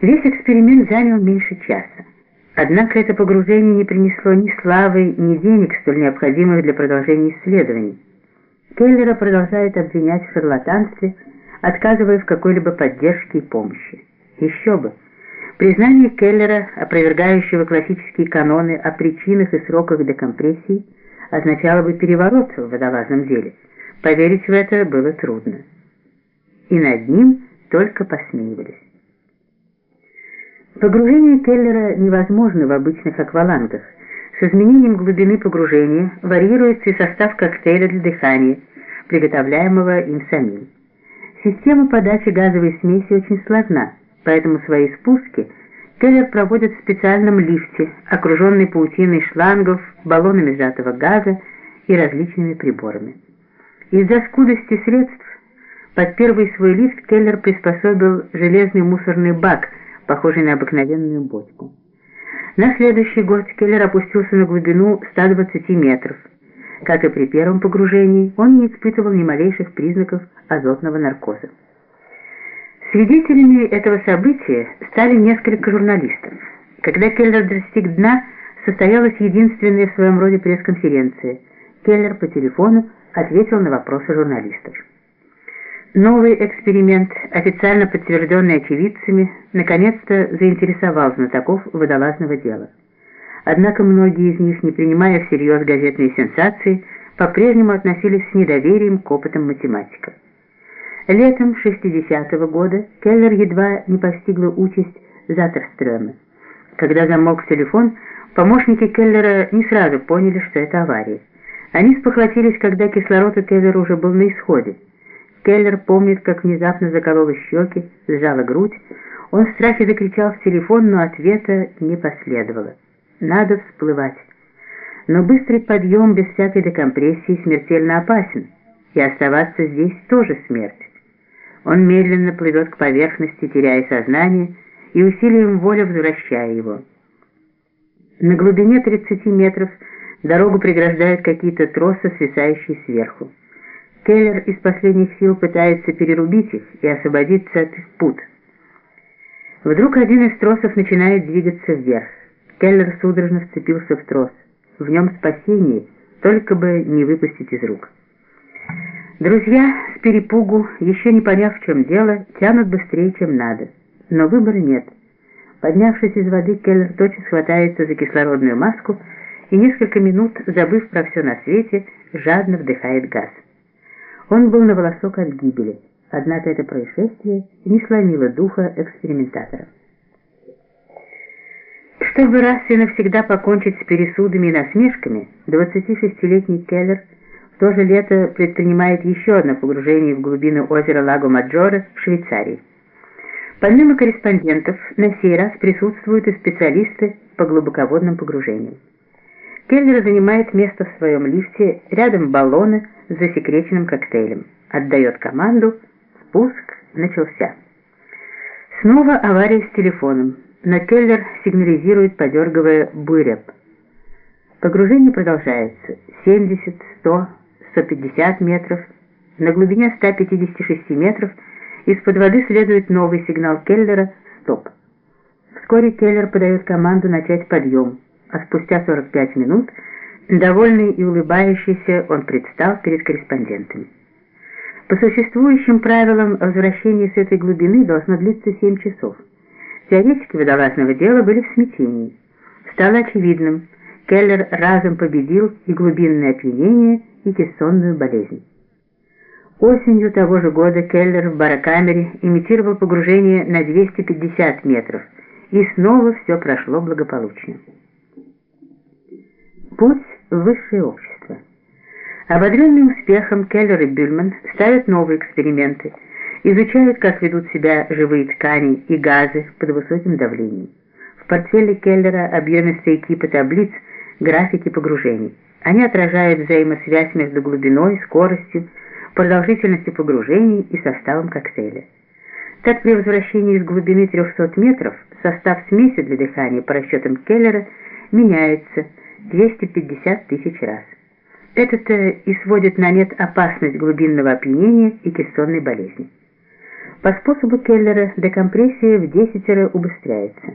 Весь эксперимент занял меньше часа. Однако это погружение не принесло ни славы, ни денег, столь необходимых для продолжения исследований. Келлера продолжает обвинять в шарлатанстве, отказывая в какой-либо поддержке и помощи. Еще бы! Признание Келлера, опровергающего классические каноны о причинах и сроках декомпрессии, означало бы переворот в водолазном деле. Поверить в это было трудно. И над ним только посмеивались. Погружение Келлера невозможно в обычных аквалангах. С изменением глубины погружения варьируется и состав коктейля для дыхания, приготовляемого им самим. Система подачи газовой смеси очень сложна, поэтому свои спуски Келлер проводит в специальном лифте, окруженный паутиной шлангов, баллонами сжатого газа и различными приборами. Из-за скудости средств под первый свой лифт Келлер приспособил железный мусорный бак – похожий на обыкновенную бочку. На следующий год Келлер опустился на глубину 120 метров. Как и при первом погружении, он не испытывал ни малейших признаков азотного наркоза. Свидетелями этого события стали несколько журналистов. Когда Келлер достиг дна, состоялась единственная в своем роде пресс-конференция. Келлер по телефону ответил на вопросы журналистов. Новый эксперимент, официально подтвержденный очевидцами, наконец-то заинтересовал знатоков водолазного дела. Однако многие из них, не принимая всерьез газетные сенсации, по-прежнему относились с недоверием к опытам математиков. Летом 60-го года Келлер едва не постигла участь Затерстрёма. Когда замолк телефон, помощники Келлера не сразу поняли, что это авария. Они спохватились, когда кислород у Келлера уже был на исходе. Келлер помнит, как внезапно заколола щеки, сжала грудь. Он в страхе закричал в телефон, но ответа не последовало. Надо всплывать. Но быстрый подъем без всякой декомпрессии смертельно опасен, и оставаться здесь тоже смерть. Он медленно плывет к поверхности, теряя сознание, и усилием воли возвращая его. На глубине 30 метров дорогу преграждают какие-то тросы, свисающие сверху. Келлер из последних сил пытается перерубить их и освободиться от их пут. Вдруг один из тросов начинает двигаться вверх. Келлер судорожно вцепился в трос. В нем спасение, только бы не выпустить из рук. Друзья с перепугу, еще не поняв, в чем дело, тянут быстрее, чем надо. Но выбора нет. Поднявшись из воды, Келлер тотчас хватается за кислородную маску и несколько минут, забыв про все на свете, жадно вдыхает газ. Он был на волосок от гибели, однако это происшествие не сломило духа экспериментаторов. Чтобы раз и навсегда покончить с пересудами и насмешками, 26-летний Келлер в то же лето предпринимает еще одно погружение в глубины озера Лаго Маджоре в Швейцарии. Помимо корреспондентов, на сей раз присутствуют и специалисты по глубоководным погружениям. Келлер занимает место в своем лифте рядом баллона с засекреченным коктейлем. Отдает команду, спуск начался. Снова авария с телефоном, но Келлер сигнализирует, подергивая буреп. Погружение продолжается. 70, 100, 150 метров. На глубине 156 метров из-под воды следует новый сигнал Келлера «Стоп». Вскоре Келлер подает команду начать подъем а спустя 45 минут, довольный и улыбающийся, он предстал перед корреспондентами. По существующим правилам возвращение с этой глубины должно длиться 7 часов. Теоретики водолазного дела были в смятении. Стало очевидным, Келлер разом победил и глубинное опьянение, и кессонную болезнь. Осенью того же года Келлер в барокамере имитировал погружение на 250 метров, и снова все прошло благополучно. Путь в высшее общество. Ободренный успехом Келлер и Бюльман ставят новые эксперименты, изучают, как ведут себя живые ткани и газы под высоким давлением. В портфеле Келлера объемистые кипы таблиц, графики погружений. Они отражают взаимосвязь между глубиной, скоростью, продолжительностью погружений и составом коктейля. Так при возвращении из глубины 300 метров состав смеси для дыхания по расчетам Келлера меняется – 250 тысяч раз. Это-то и сводит на нет опасность глубинного опьянения и кессонной болезни. По способу Келлера декомпрессия в десятеро убыстряется.